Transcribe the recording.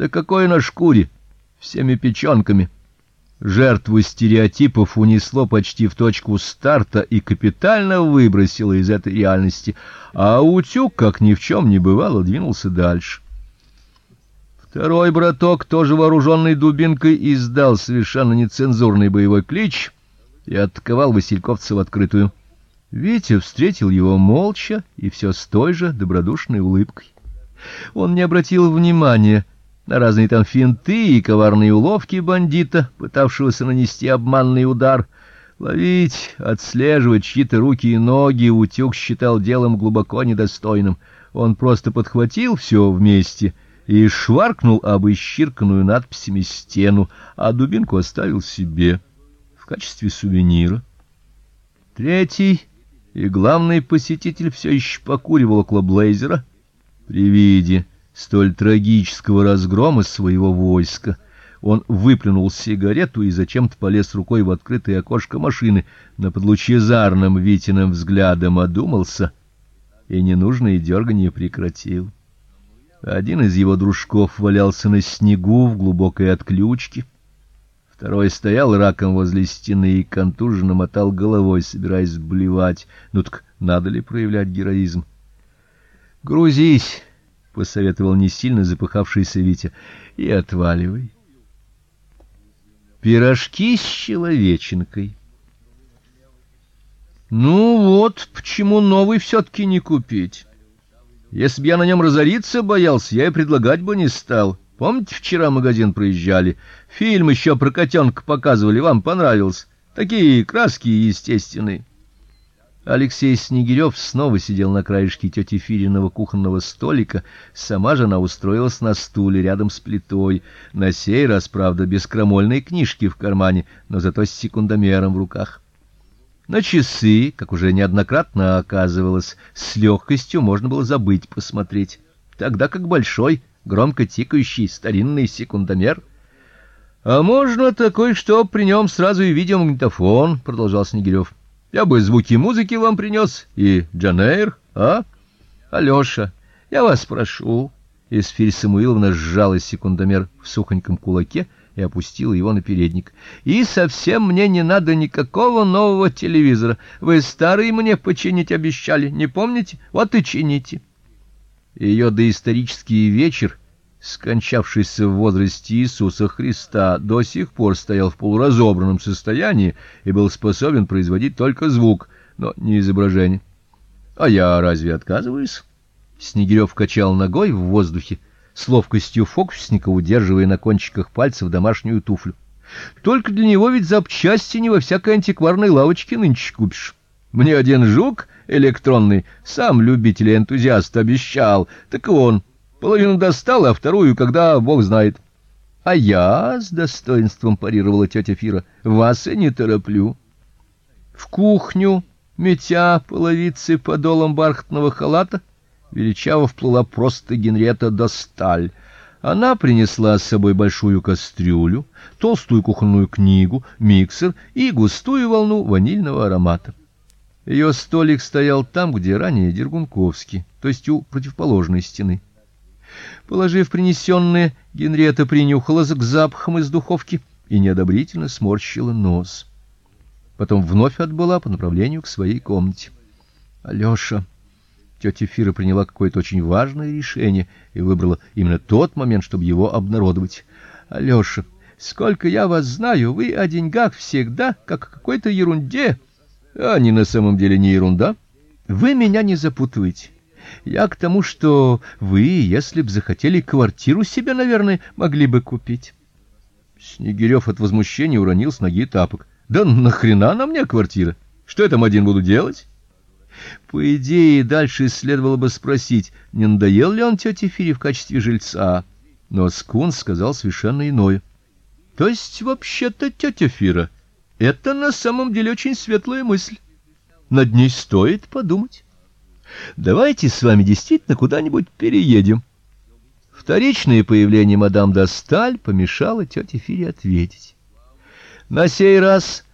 Да какой на шкуре, всеми печёнками. Жертву стереотипов унесло почти в точку старта и капитально выбросило из этой реальности, а утюг, как ни в чем не бывало, двинулся дальше. Второй браток, тоже вооруженный дубинкой, издал совершенно нецензурный боевой клич и атаковал Васильковца в открытую. Витя встретил его молча и все с той же добродушной улыбкой. Он не обратил внимания на разные там финты и коварные уловки бандита, пытавшегося нанести обманный удар. Ловить, отслеживать чьи-то руки и ноги утюг считал делом глубоко недостойным. Он просто подхватил все вместе и шваркнул об исчерканную надписями стену, а дубинку оставил себе в качестве сувенира. Третий и главный посетитель все еще покуривал около блейзера при виде столь трагического разгрома своего войска он выплюнул сигарету и зачем-то полез рукой в открытое окошко машины, на подлучезарным Витиным взглядом одумался и ненужные дергания прекратил. Один из его дружков валялся на снегу в глубокой отключке, второй стоял раком возле стены и контуженно мотал головой, собираясь блевать. Ну так надо ли проявлять героизм? Грузись, посоветовал не сильно запыхавшийся Витя. И отваливай. Пирожки с человеченкой. Ну вот, почему новый все таки не купить? Если б я на нем разориться боялся, я и предлагать бы не стал. Помните, вчера магазин проезжали, фильм еще про котенка показывали, вам понравился. Такие краски естественные. Алексей Снегирев снова сидел на краешке тети Фириного кухонного столика, сама же она устроилась на стуле рядом с плитой, на сей раз, правда, без крамольной книжки в кармане, но зато с секундомером в руках. На часы, как уже неоднократно оказывалось, с легкостью можно было забыть посмотреть, тогда как большой, громко тикающий старинный секундомер А можно такой, что при нем сразу и видеомагнитофон, продолжал Снегирев. Я бы звуки музыки вам принес и Джанейр, а? Алёша, я вас прошу. Эсфирь Самуиловна сжала секундомер в сухоньком кулаке и опустила его на передник. И совсем мне не надо никакого нового телевизора. Вы старый мне починить обещали, не помните? Вот и чините. Ее доисторический вечер скончавшийся в возрасте Иисуса Христа, до сих пор стоял в полуразобранном состоянии и был способен производить только звук, но не изображение. А я разве отказываюсь? Снегирев качал ногой в воздухе, с ловкостью фокусника удерживая на кончиках пальцев домашнюю туфлю. Только для него ведь запчасти не во всякой антикварной лавочке нынче купишь. Мне один жук электронный, сам любитель и энтузиаст обещал, так он Половину достал, а вторую, когда Бог знает. А я с достоинством парировала тетя Фира. Вас и не тороплю. В кухню, метя половицы подолом бархатного халата, величаво вплыла просто Генрета Досталь. Она принесла с собой большую кастрюлю, толстую кухонную книгу, миксер и густую волну ванильного аромата. Ее столик стоял там, где ранее Дергунковский, то есть у противоположной стены. Положив принесенное, Генриетта принюхалась к запахам из духовки и неодобрительно сморщила нос. Потом вновь отбыла по направлению к своей комнате. Алёша, тетя Фира приняла какое-то очень важное решение и выбрала именно тот момент, чтобы его обнародовать. Алёша, сколько я вас знаю, вы о деньгах всегда как о какой-то ерунде. А они на самом деле не ерунда. Вы меня не запутывайте. Я к тому, что вы, если б захотели квартиру себе, наверное, могли бы купить. Снегирев от возмущения уронил с ноги тапок. Да нахрена на мне квартира? Что я там один буду делать? По идее, дальше следовало бы спросить, не надоел ли он тете Фире в качестве жильца, но Скун сказал совершенно иное. То есть вообще-то тетя Фира это на самом деле очень светлая мысль. Над ней стоит подумать. Давайте с вами действительно куда-нибудь переедем. Вторичное появление мадам Досталь помешало тете Фире ответить. На сей раз